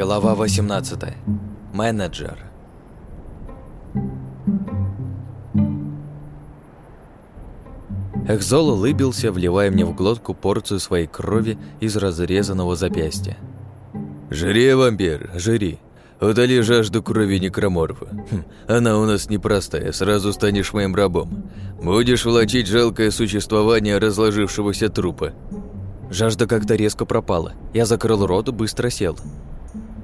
Глава 18. Менеджер. Экзол улыбился, вливая мне в глотку порцию своей крови из разрезанного запястья. «Жри, вампир, жри. Удали жажду крови некроморфа. Хм, она у нас непростая, сразу станешь моим рабом. Будешь влачить жалкое существование разложившегося трупа». Жажда как-то резко пропала. Я закрыл рот и быстро сел.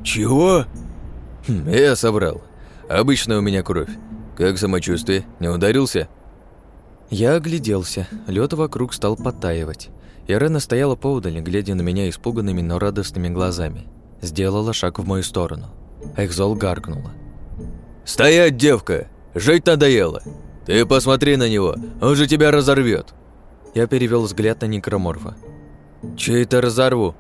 «Чего?» хм, «Я собрал. Обычно у меня кровь. Как самочувствие? Не ударился?» Я огляделся. Лед вокруг стал подтаивать. Ирена стояла поудаль, глядя на меня испуганными, но радостными глазами. Сделала шаг в мою сторону. Экзол гаркнула. «Стоять, девка! Жить надоело! Ты посмотри на него, он же тебя разорвет. Я перевел взгляд на некроморфа. «Че это разорву?»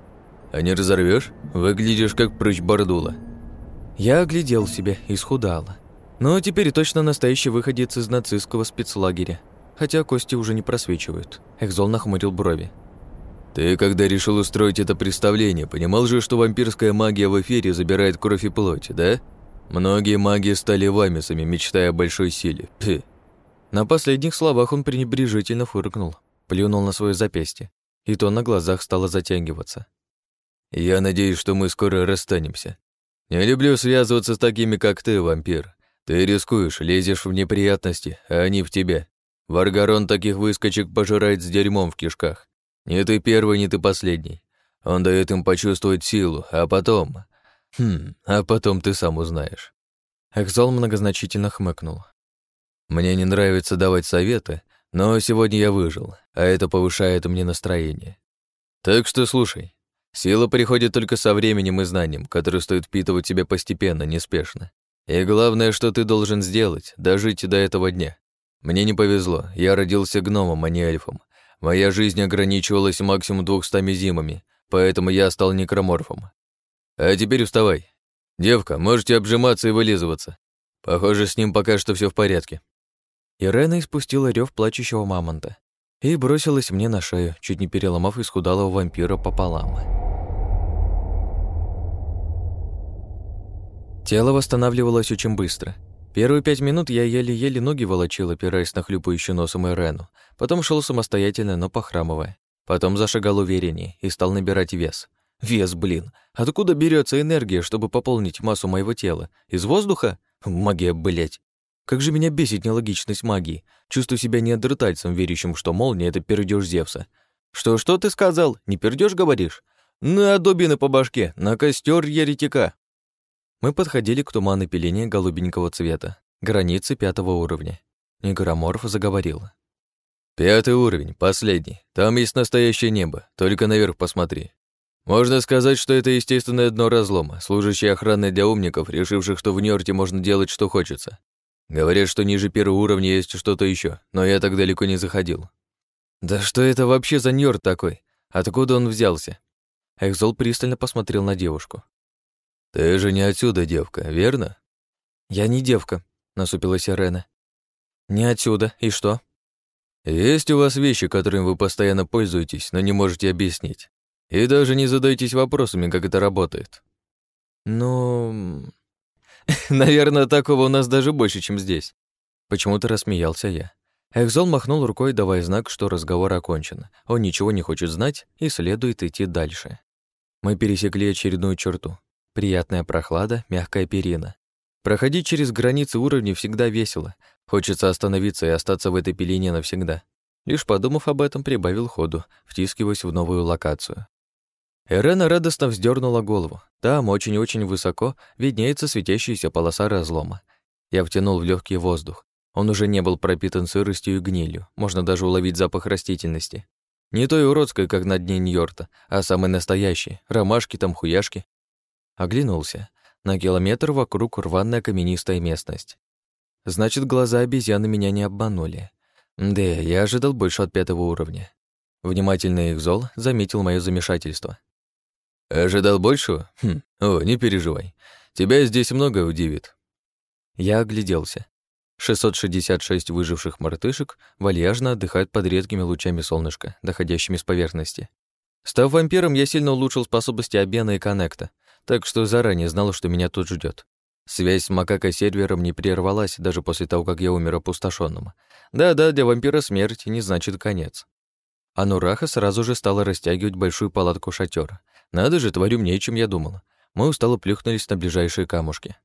«А не разорвешь? Выглядишь как прыщ бордула». Я оглядел себя и схудала. Но теперь точно настоящий выходец из нацистского спецлагеря хотя кости уже не просвечивают. Экзол нахмурил брови. «Ты, когда решил устроить это представление, понимал же, что вампирская магия в эфире забирает кровь и плоть, да? Многие маги стали вамисами, мечтая о большой силе. Пф. На последних словах он пренебрежительно фыркнул, плюнул на свое запястье, и то на глазах стало затягиваться. «Я надеюсь, что мы скоро расстанемся. Не люблю связываться с такими, как ты, вампир. Ты рискуешь, лезешь в неприятности, а они в тебя. Варгарон таких выскочек пожирает с дерьмом в кишках. Не ты первый, не ты последний. Он дает им почувствовать силу, а потом... Хм, а потом ты сам узнаешь». Экзол многозначительно хмыкнул. «Мне не нравится давать советы, но сегодня я выжил, а это повышает мне настроение. Так что слушай. Сила приходит только со временем и знанием, которое стоит впитывать себе постепенно, неспешно. И главное, что ты должен сделать, дожить до этого дня. Мне не повезло, я родился гномом, а не эльфом. Моя жизнь ограничивалась максимум двухстами зимами, поэтому я стал некроморфом. А теперь вставай. Девка, можете обжиматься и вылизываться. Похоже, с ним пока что все в порядке. Ирена испустила рев плачущего мамонта и бросилась мне на шею, чуть не переломав исхудалого вампира пополам. Тело восстанавливалось очень быстро. Первые пять минут я еле-еле ноги волочил, опираясь на хлюпающую носом Ирену. Потом шел самостоятельно, но похрамывая. Потом зашагал увереннее и стал набирать вес. Вес, блин. Откуда берется энергия, чтобы пополнить массу моего тела? Из воздуха? Магия, блять. Как же меня бесит нелогичность магии. Чувствую себя неандертальцем, верящим, что молния — это пердёж Зевса. Что-что ты сказал? Не пердёж, говоришь? На дубины по башке, на костер еретика. Мы подходили к туману пелене голубенького цвета, границы пятого уровня. Негроморф заговорил. «Пятый уровень, последний. Там есть настоящее небо, только наверх посмотри. Можно сказать, что это естественное дно разлома, служащее охраной для умников, решивших, что в Нёрте можно делать, что хочется. Говорят, что ниже первого уровня есть что-то еще, но я так далеко не заходил». «Да что это вообще за Нёрт такой? Откуда он взялся?» Экзол пристально посмотрел на девушку. «Ты же не отсюда девка, верно?» «Я не девка», — насупилась Ирена. «Не отсюда. И что?» «Есть у вас вещи, которыми вы постоянно пользуетесь, но не можете объяснить. И даже не задаетесь вопросами, как это работает». «Ну...» «Наверное, такого у нас даже больше, чем здесь». Почему-то рассмеялся я. Экзол махнул рукой, давая знак, что разговор окончен. Он ничего не хочет знать и следует идти дальше. Мы пересекли очередную черту. Приятная прохлада, мягкая перина. Проходить через границы уровней всегда весело. Хочется остановиться и остаться в этой пелене навсегда. Лишь подумав об этом, прибавил ходу, втискиваясь в новую локацию. Эрена радостно вздернула голову. Там, очень-очень высоко, виднеется светящаяся полоса разлома. Я втянул в легкий воздух. Он уже не был пропитан сыростью и гнилью. Можно даже уловить запах растительности. Не той уродской, как на дне Ньорта, а самой настоящей. Ромашки там, хуяшки. Оглянулся. На километр вокруг рваная каменистая местность. Значит, глаза обезьяны меня не обманули. Да, я ожидал больше от пятого уровня. Внимательный их зол заметил мое замешательство. «Ожидал большего? Хм, о, не переживай. Тебя здесь многое удивит». Я огляделся. 666 выживших мартышек вальяжно отдыхают под редкими лучами солнышка, доходящими с поверхности. Став вампиром, я сильно улучшил способности обмена и коннекта, так что заранее знал, что меня тут ждет. Связь с макакой-сервером не прервалась даже после того, как я умер опустошенным. Да-да, для вампира смерть не значит конец. А Нураха сразу же стала растягивать большую палатку шатера. Надо же, тварь умнее, чем я думал. Мы устало плюхнулись на ближайшие камушки.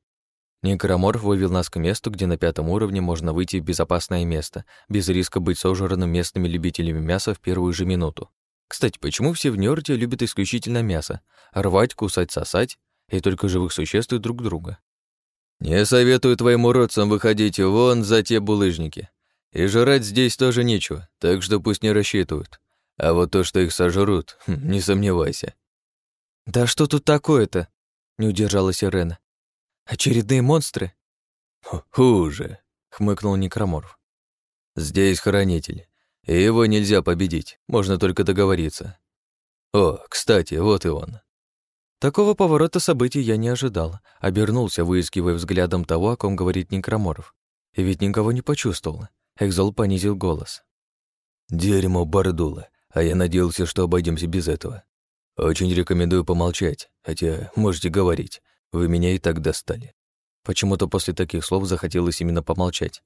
Некроморф вывел нас к месту, где на пятом уровне можно выйти в безопасное место, без риска быть сожранным местными любителями мяса в первую же минуту. Кстати, почему все в Нёрте любят исключительно мясо? Рвать, кусать, сосать, и только живых существ и друг друга. «Не советую твоим уродцам выходить вон за те булыжники. И жрать здесь тоже нечего, так что пусть не рассчитывают. А вот то, что их сожрут, хм, не сомневайся». «Да что тут такое-то?» — не удержалась Ирена. «Очередные монстры?» «Хуже», — хмыкнул Некроморф. «Здесь хранитель, и его нельзя победить, можно только договориться. О, кстати, вот и он». Такого поворота событий я не ожидал. Обернулся, выискивая взглядом того, о ком говорит Некроморов. И ведь никого не почувствовал. Экзол понизил голос. «Дерьмо Бардула, а я надеялся, что обойдемся без этого. Очень рекомендую помолчать, хотя можете говорить. Вы меня и так достали». Почему-то после таких слов захотелось именно помолчать.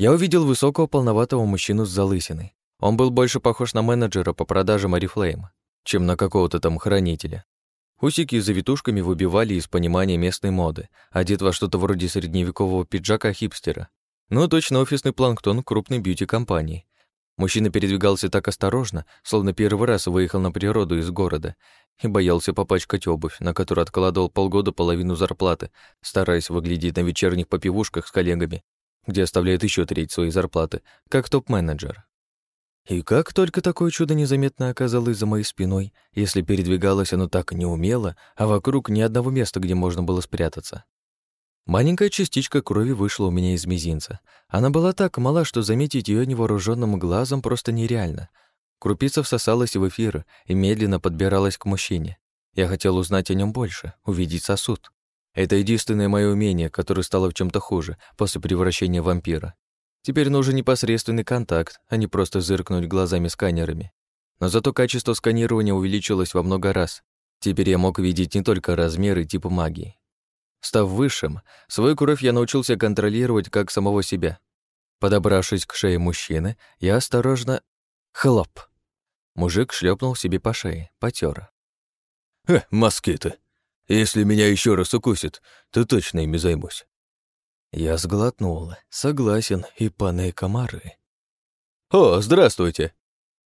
Я увидел высокого полноватого мужчину с залысиной. Он был больше похож на менеджера по продажам Арифлейм, чем на какого-то там хранителя. Усики с завитушками выбивали из понимания местной моды, одет во что-то вроде средневекового пиджака хипстера. Но точно офисный планктон крупной бьюти-компании. Мужчина передвигался так осторожно, словно первый раз выехал на природу из города и боялся попачкать обувь, на которую откладывал полгода половину зарплаты, стараясь выглядеть на вечерних попивушках с коллегами, где оставляет еще треть своей зарплаты, как топ-менеджер. И как только такое чудо незаметно оказалось за моей спиной, если передвигалось оно так неумело, а вокруг ни одного места, где можно было спрятаться. Маленькая частичка крови вышла у меня из мизинца. Она была так мала, что заметить ее невооруженным глазом просто нереально. Крупица всосалась в эфир и медленно подбиралась к мужчине. Я хотел узнать о нем больше, увидеть сосуд. Это единственное мое умение, которое стало в чем то хуже после превращения в вампира. Теперь нужен непосредственный контакт, а не просто зыркнуть глазами-сканерами. Но зато качество сканирования увеличилось во много раз. Теперь я мог видеть не только размеры типа магии. Став высшим, свою кровь я научился контролировать как самого себя. Подобравшись к шее мужчины, я осторожно... Хлоп! Мужик шлепнул себе по шее, потер. «Э, москиты! Если меня еще раз укусит, то точно ими займусь». Я сглотнула. Согласен, и паны комары. «О, здравствуйте!»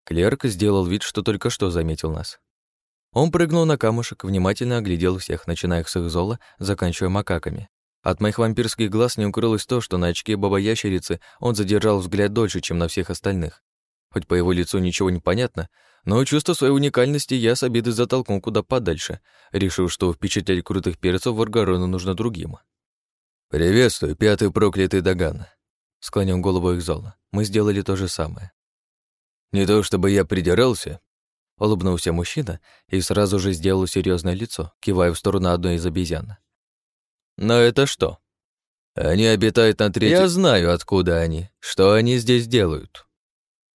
Клерк сделал вид, что только что заметил нас. Он прыгнул на камушек, внимательно оглядел всех, начиная с их зола, заканчивая макаками. От моих вампирских глаз не укрылось то, что на очке баба-ящерицы он задержал взгляд дольше, чем на всех остальных. Хоть по его лицу ничего не понятно, но чувство своей уникальности я с обиды затолкнул куда подальше, решив, что впечатлять крутых перцев в Аргарону нужно другим. «Приветствую, пятый проклятый Даган», — склонил голову их зола. Мы сделали то же самое. «Не то чтобы я придирался», — улыбнулся мужчина и сразу же сделал серьезное лицо, кивая в сторону одной из обезьян. «Но это что?» «Они обитают на третьем...» «Я знаю, откуда они. Что они здесь делают?»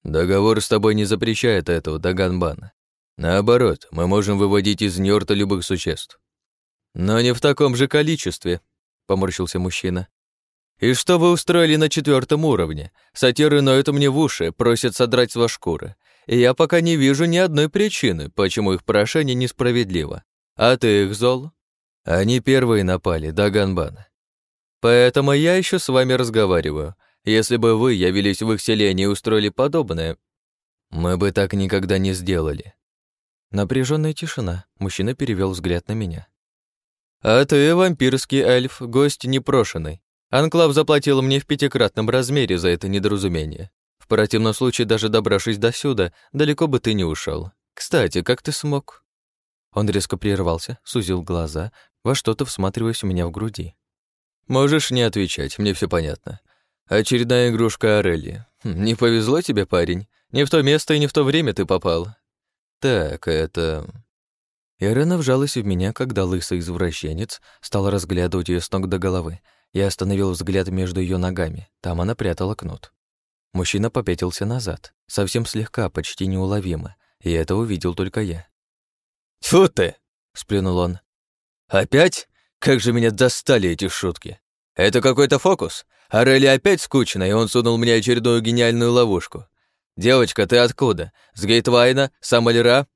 «Договор с тобой не запрещает этого, Даганбан. Наоборот, мы можем выводить из Нёрта любых существ». «Но не в таком же количестве», поморщился мужчина. «И что вы устроили на четвертом уровне? Сатиры ноют мне в уши, просят содрать с вас шкуры. И я пока не вижу ни одной причины, почему их прошение несправедливо. А ты их зол?» «Они первые напали, Даганбан». «Поэтому я еще с вами разговариваю. Если бы вы явились в их селение и устроили подобное...» «Мы бы так никогда не сделали». Напряженная тишина. Мужчина перевел взгляд на меня. «А ты, вампирский эльф, гость непрошенный. Анклав заплатил мне в пятикратном размере за это недоразумение. В противном случае, даже добравшись до сюда, далеко бы ты не ушел. Кстати, как ты смог?» Он резко прервался, сузил глаза, во что-то всматриваясь у меня в груди. «Можешь не отвечать, мне все понятно. Очередная игрушка Орелли. Хм, не повезло тебе, парень. Не в то место и не в то время ты попал. Так, это... Ирена вжалась в меня, когда лысый извращенец стал разглядывать ее с ног до головы. Я остановил взгляд между ее ногами. Там она прятала кнут. Мужчина попятился назад, совсем слегка, почти неуловимо, и это увидел только я. «Тьфу ты!» — сплюнул он. Опять? Как же меня достали эти шутки. Это какой-то фокус? А Релли опять скучно, и он сунул мне очередную гениальную ловушку. «Девочка, ты откуда? С Гейтвайна? Самальра?»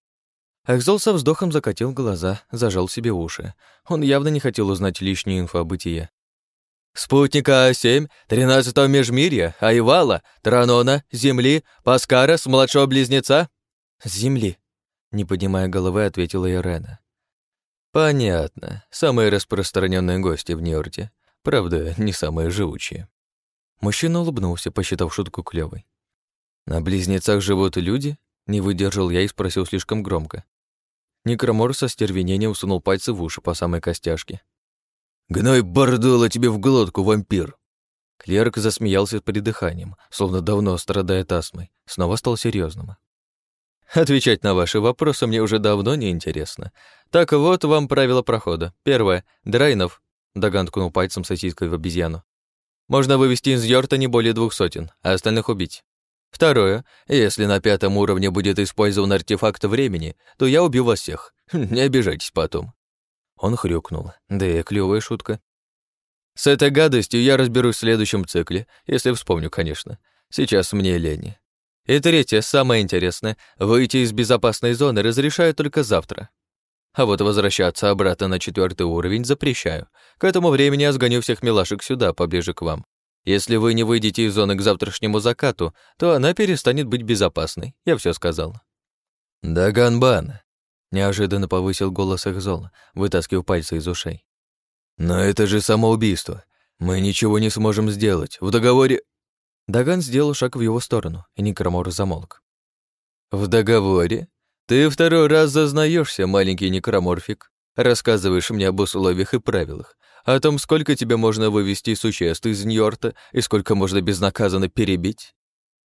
Экзол со вздохом закатил глаза, зажал себе уши. Он явно не хотел узнать лишнюю инфу о бытие. «Спутника А7, 13-го межмирья, Айвала, Транона, Земли, Паскара с младшего близнеца?» «Земли», — не поднимая головы, ответила Ирена. «Понятно. Самые распространенные гости в Нью-Йорке. Правда, не самые живучие». Мужчина улыбнулся, посчитав шутку клёвой. «На близнецах живут люди?» Не выдержал я и спросил слишком громко. Некромор со стервенением усунул пальцы в уши по самой костяшке. «Гной бордола тебе в глотку, вампир!» Клерк засмеялся с придыханием, словно давно страдает астмой, снова стал серьезным. Отвечать на ваши вопросы мне уже давно не интересно. Так вот вам правила прохода. Первое. Драйнов. Даган ткнул пальцем сосиской в обезьяну. Можно вывести из Йорта не более двух сотен, а остальных убить. Второе. Если на пятом уровне будет использован артефакт времени, то я убью вас всех. Не обижайтесь потом». Он хрюкнул. Да и клёвая шутка. С этой гадостью я разберусь в следующем цикле, если вспомню, конечно. Сейчас мне лень. И третье, самое интересное, выйти из безопасной зоны разрешаю только завтра. А вот возвращаться обратно на четвертый уровень запрещаю. К этому времени я сгоню всех милашек сюда, поближе к вам. Если вы не выйдете из зоны к завтрашнему закату, то она перестанет быть безопасной. Я все сказал. Да, Ганбан, неожиданно повысил голос Эхзола, вытаскивая пальцы из ушей. Но это же самоубийство. Мы ничего не сможем сделать. В договоре... Даган сделал шаг в его сторону, и Некромор замолк. «В договоре? Ты второй раз зазнаешься, маленький некроморфик. Рассказываешь мне об условиях и правилах, о том, сколько тебе можно вывести существ из Ньорта и сколько можно безнаказанно перебить?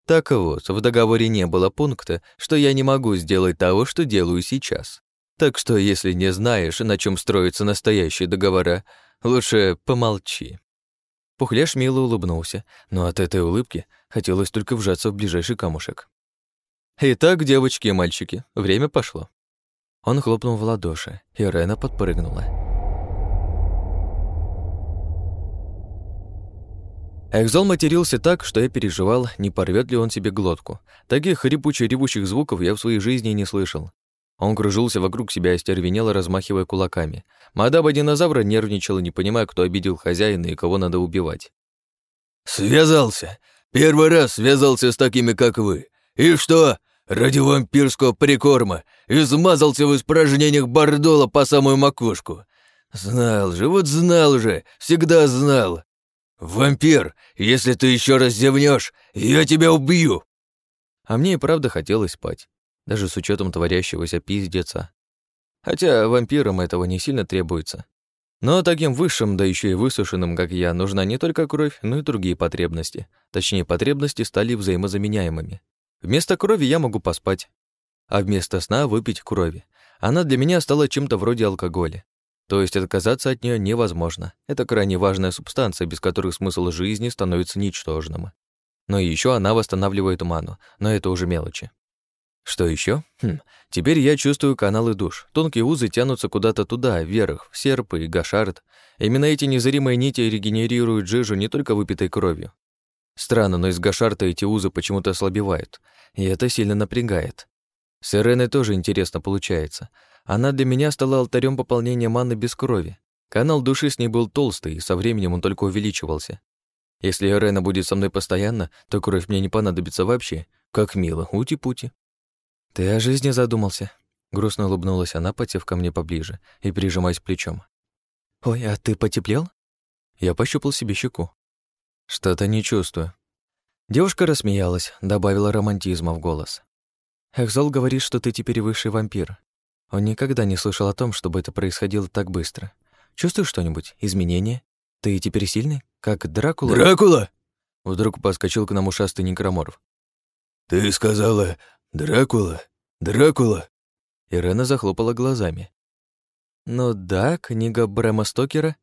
Так вот, в договоре не было пункта, что я не могу сделать того, что делаю сейчас. Так что, если не знаешь, на чем строятся настоящие договора, лучше помолчи». Пухляш мило улыбнулся, но от этой улыбки хотелось только вжаться в ближайший камушек. «Итак, девочки и мальчики, время пошло». Он хлопнул в ладоши, и Рена подпрыгнула. Экзол матерился так, что я переживал, не порвет ли он себе глотку. Таких хрипучих-ревущих звуков я в своей жизни не слышал. Он кружился вокруг себя и стервенело, размахивая кулаками. Мадаба динозавра нервничала, не понимая, кто обидел хозяина и кого надо убивать. «Связался! Первый раз связался с такими, как вы! И что? Ради вампирского прикорма измазался в испражнениях бордола по самую макушку! Знал же, вот знал же, всегда знал! «Вампир, если ты еще раз зевнешь, я тебя убью!» А мне и правда хотелось спать, даже с учетом творящегося пиздеца. Хотя вампирам этого не сильно требуется. Но таким высшим, да еще и высушенным, как я, нужна не только кровь, но и другие потребности. Точнее, потребности стали взаимозаменяемыми. Вместо крови я могу поспать, а вместо сна выпить крови. Она для меня стала чем-то вроде алкоголя. То есть отказаться от нее невозможно. Это крайне важная субстанция, без которой смысл жизни становится ничтожным. Но еще она восстанавливает ману, но это уже мелочи. Что еще? Хм, теперь я чувствую каналы душ. Тонкие узы тянутся куда-то туда, вверх, в серп и гашард. Именно эти незримые нити регенерируют жижу не только выпитой кровью. Странно, но из гашарта эти узы почему-то ослабевают, и это сильно напрягает. С Иреной тоже интересно получается. Она для меня стала алтарем пополнения маны без крови. Канал души с ней был толстый, и со временем он только увеличивался. Если Рена будет со мной постоянно, то кровь мне не понадобится вообще. Как мило, ути-пути. Ты о жизни задумался? Грустно улыбнулась она, потев ко мне поближе и прижимаясь плечом. «Ой, а ты потеплел?» Я пощупал себе щеку. «Что-то не чувствую». Девушка рассмеялась, добавила романтизма в голос. «Экзол говорит, что ты теперь высший вампир. Он никогда не слышал о том, чтобы это происходило так быстро. Чувствуешь что-нибудь? Изменения? Ты теперь сильный? Как Дракула? Дракула! Вдруг подскочил к нам ушастый некроморф. Ты сказала Дракула? Дракула? Ирена захлопала глазами. Ну да, книга Брэма Стокера.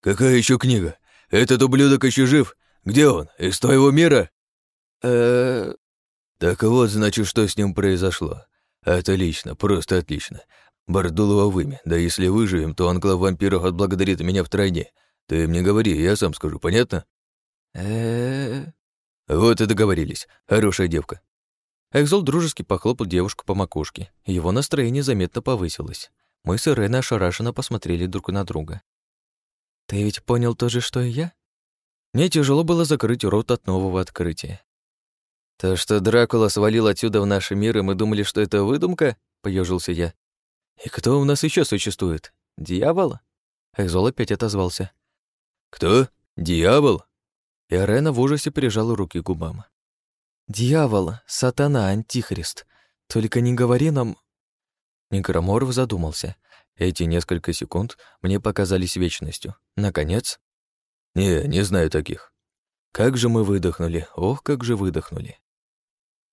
Какая еще книга? Этот ублюдок еще жив? Где он? Из твоего мира? Э, Так вот, значит, что с ним произошло. Отлично, просто отлично. Бардулова вымя. Да если выживем, то анклав вампиров отблагодарит меня втройне. Ты мне говори, я сам скажу, понятно? э Вот и договорились. Хорошая девка. Экзол дружески похлопал девушку по макушке. Его настроение заметно повысилось. Мы с Иреной ошарашенно посмотрели друг на друга. «Ты ведь понял то же, что и я?» Мне тяжело было закрыть рот от нового открытия. «То, что Дракула свалил отсюда в наш мир, и мы думали, что это выдумка?» — поежился я. «И кто у нас еще существует? Дьявол?» Экзол опять отозвался. «Кто? Дьявол?» И Арена в ужасе прижала руки к губам. «Дьявол, сатана, антихрист. Только не говори нам...» Некроморов задумался. Эти несколько секунд мне показались вечностью. Наконец... «Не, не знаю таких». Как же мы выдохнули, ох, как же выдохнули.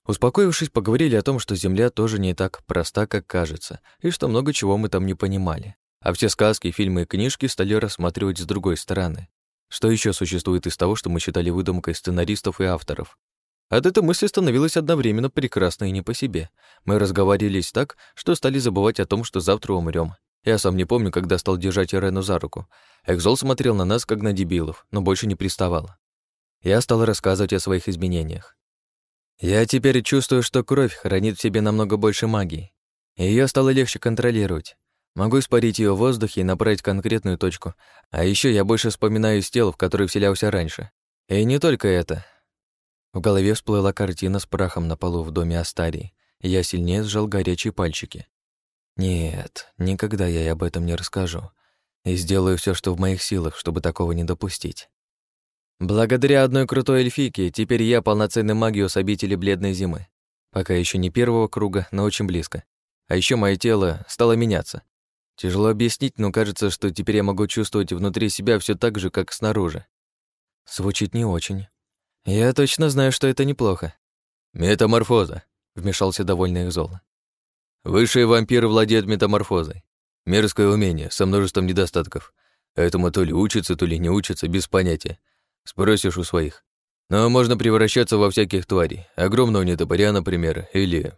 Успокоившись, поговорили о том, что Земля тоже не так проста, как кажется, и что много чего мы там не понимали. А все сказки, фильмы и книжки стали рассматривать с другой стороны. Что еще существует из того, что мы считали выдумкой сценаристов и авторов? От этой мысли становилось одновременно прекрасно и не по себе. Мы разговорились так, что стали забывать о том, что завтра умрем. Я сам не помню, когда стал держать Ирену за руку. Экзол смотрел на нас, как на дебилов, но больше не приставал. Я стал рассказывать о своих изменениях. Я теперь чувствую, что кровь хранит в себе намного больше магии. Ее стало легче контролировать. Могу испарить ее в воздухе и направить конкретную точку. А еще я больше вспоминаю из тел, в которые вселялся раньше. И не только это. В голове всплыла картина с прахом на полу в доме Астарии. Я сильнее сжал горячие пальчики. Нет, никогда я ей об этом не расскажу. И сделаю все, что в моих силах, чтобы такого не допустить. Благодаря одной крутой эльфийке теперь я полноценный магиус обители Бледной Зимы. Пока еще не первого круга, но очень близко. А еще мое тело стало меняться. Тяжело объяснить, но кажется, что теперь я могу чувствовать внутри себя все так же, как снаружи. Звучит не очень. Я точно знаю, что это неплохо. Метаморфоза, вмешался довольный Экзол. Высшие вампиры владеют метаморфозой. Мерзкое умение, со множеством недостатков. Этому то ли учится, то ли не учится, без понятия. Спросишь у своих. Но можно превращаться во всяких тварей. Огромного нетопыря, например, или...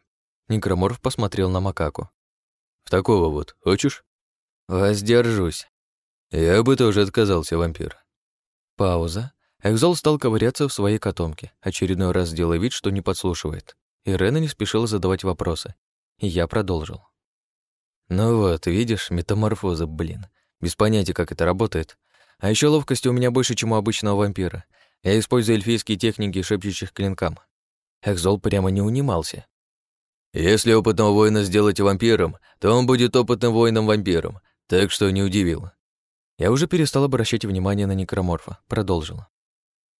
Некроморф посмотрел на макаку. В такого вот. Хочешь? Воздержусь. Я бы тоже отказался, вампир. Пауза. Экзол стал ковыряться в своей котомке, очередной раз делая вид, что не подслушивает. Ирена не спешила задавать вопросы. Я продолжил. Ну вот, видишь, метаморфоза, блин. Без понятия, как это работает. А еще ловкости у меня больше, чем у обычного вампира. Я использую эльфийские техники шепчущих клинкам. Экзол прямо не унимался. Если опытного воина сделать вампиром, то он будет опытным воином-вампиром, так что не удивил. Я уже перестал обращать внимание на некроморфа, продолжил.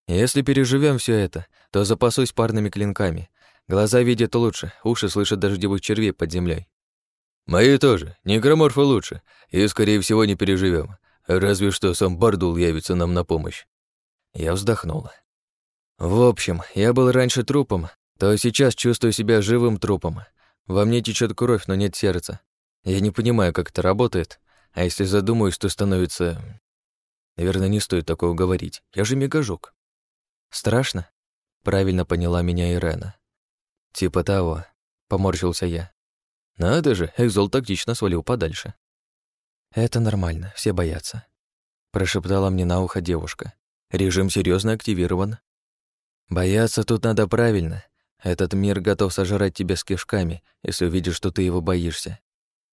Если переживем все это, то запасусь парными клинками. Глаза видят лучше, уши слышат дождевых червей под землей. Мои тоже, некроморфы лучше, и, скорее всего, не переживем. Разве что сам Бардул явится нам на помощь. Я вздохнула. В общем, я был раньше трупом, то сейчас чувствую себя живым трупом. Во мне течет кровь, но нет сердца. Я не понимаю, как это работает, а если задумаюсь, то становится... Наверное, не стоит такого говорить. Я же мегажук. Страшно? Правильно поняла меня Ирена. Типа того, поморщился я. Надо же, Экзол тактично свалил подальше. «Это нормально, все боятся», — прошептала мне на ухо девушка. «Режим серьезно активирован». «Бояться тут надо правильно. Этот мир готов сожрать тебя с кишками, если увидишь, что ты его боишься.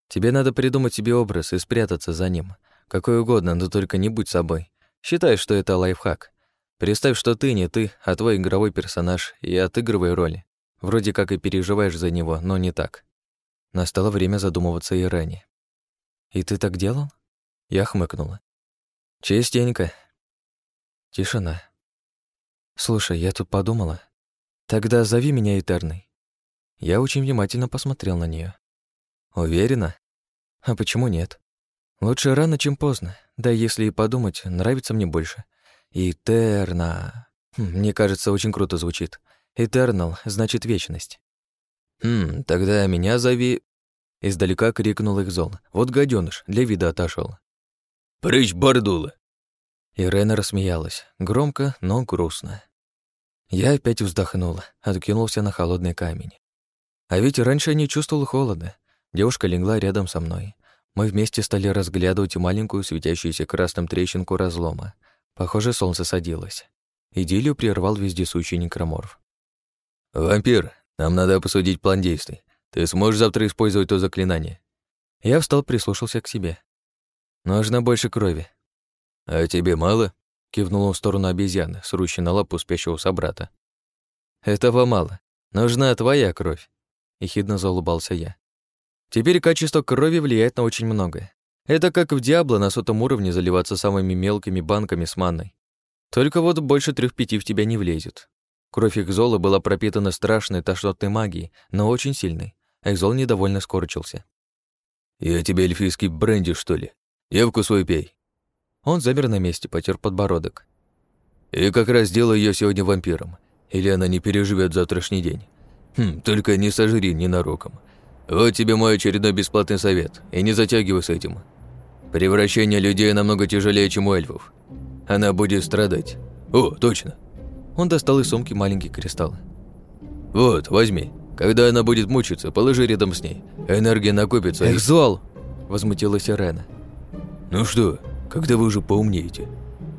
Тебе надо придумать себе образ и спрятаться за ним. Какой угодно, но только не будь собой. Считай, что это лайфхак. Представь, что ты не ты, а твой игровой персонаж, и отыгрывай роли. Вроде как и переживаешь за него, но не так». Настало время задумываться и ранее. «И ты так делал?» Я хмыкнула. «Частенько». Тишина. «Слушай, я тут подумала. Тогда зови меня Этерной». Я очень внимательно посмотрел на нее. «Уверена? А почему нет? Лучше рано, чем поздно. Да если и подумать, нравится мне больше. Этерна. Хм, мне кажется, очень круто звучит. Этернал значит вечность. Хм, тогда меня зови Издалека крикнул их зол. Вот гаденыш, для вида отошел. «Прыщ, Бардула!» Ирена рассмеялась, громко, но грустно. Я опять вздохнула, откинулся на холодный камень. А ведь раньше я не чувствовал холода. Девушка легла рядом со мной. Мы вместе стали разглядывать маленькую светящуюся красным трещинку разлома. Похоже, солнце садилось. Идиллию прервал вездесущий некроморф. «Вампир, нам надо обсудить план действий. Ты сможешь завтра использовать то заклинание?» Я встал, прислушался к себе. «Нужно больше крови». «А тебе мало?» — кивнул он в сторону обезьяны, срущей на лапу спящего собрата. «Этого мало. Нужна твоя кровь», — ехидно заулыбался я. «Теперь качество крови влияет на очень многое. Это как в Диабло на сотом уровне заливаться самыми мелкими банками с манной. Только вот больше трех-пяти в тебя не влезет. Кровь Экзола была пропитана страшной тошнотной магией, но очень сильной. Экзол недовольно скорчился. «Я тебе эльфийский бренди, что ли? Евку свою пей». Он замер на месте, потер подбородок. «И как раз сделаю ее сегодня вампиром. Или она не переживет завтрашний день. Хм, только не сожри ненароком. Вот тебе мой очередной бесплатный совет, и не затягивай с этим. Превращение людей намного тяжелее, чем у эльфов. Она будет страдать. О, точно. Он достал из сумки маленький кристалл. Вот, возьми. Когда она будет мучиться, положи рядом с ней. Энергия накопится. И... Возмутилась Ирена. Ну что, когда вы уже поумнеете?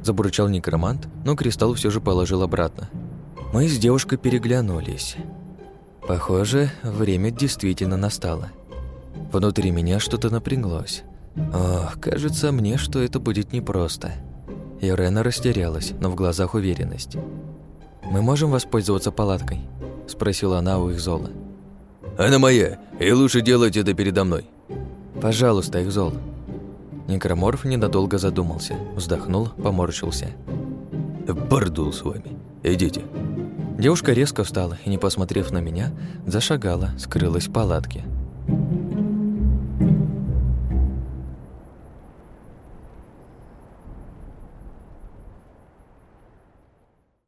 Забурчал некромант, но кристалл все же положил обратно. Мы с девушкой переглянулись. Похоже, время действительно настало. Внутри меня что-то напряглось. Ох, кажется мне, что это будет непросто. Ирена растерялась, но в глазах уверенность. «Мы можем воспользоваться палаткой?» – спросила она у Ихзола. «Она моя, и лучше делать это передо мной». «Пожалуйста, Ихзол». Некроморф ненадолго задумался, вздохнул, поморщился. «Пардул с вами. Идите». Девушка резко встала и, не посмотрев на меня, зашагала, скрылась в палатке.